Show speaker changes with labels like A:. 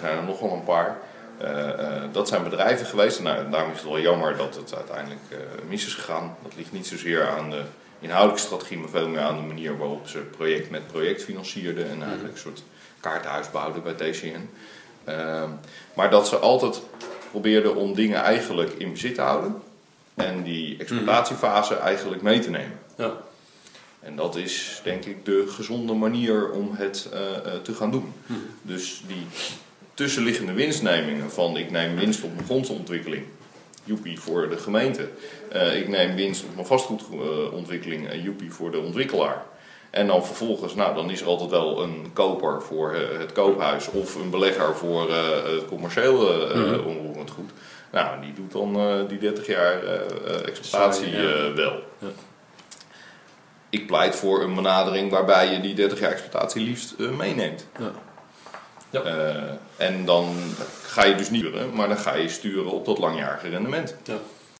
A: zijn er nog wel een paar. dat zijn bedrijven geweest. Nou, daarom is het wel jammer dat het uiteindelijk mis is gegaan. Dat ligt niet zozeer aan de inhoudelijke strategie, maar veel meer aan de manier waarop ze project met project financierden en eigenlijk mhm. een soort kaartenhuis bouwden bij TCN. Ehm, maar dat ze altijd probeerden om dingen eigenlijk in bezit te houden en die exploitatiefase eigenlijk mee te nemen. Ja. En dat is denk ik de gezonde manier om het uh, te gaan doen. Mhm. Dus die tussenliggende winstnemingen van ik neem winst op mijn grondsontwikkeling joepie voor de gemeente. Uh, ik neem winst op mijn vastgoedontwikkeling en joepie voor de ontwikkelaar. En dan vervolgens, nou, dan is er altijd wel een koper voor uh, het koophuis of een belegger voor uh, het commerciële uh, mm onroerend goed. Nou, die doet dan die 30 jaar exploitatie wel. Ja. Ik pleit voor een benadering waarbij je die 30 jaar exploitatie liefst meeneemt. Ja. Ja. en dan ga je dus niet sturen, maar dan ga je sturen op dat langjarige rendement. Ja.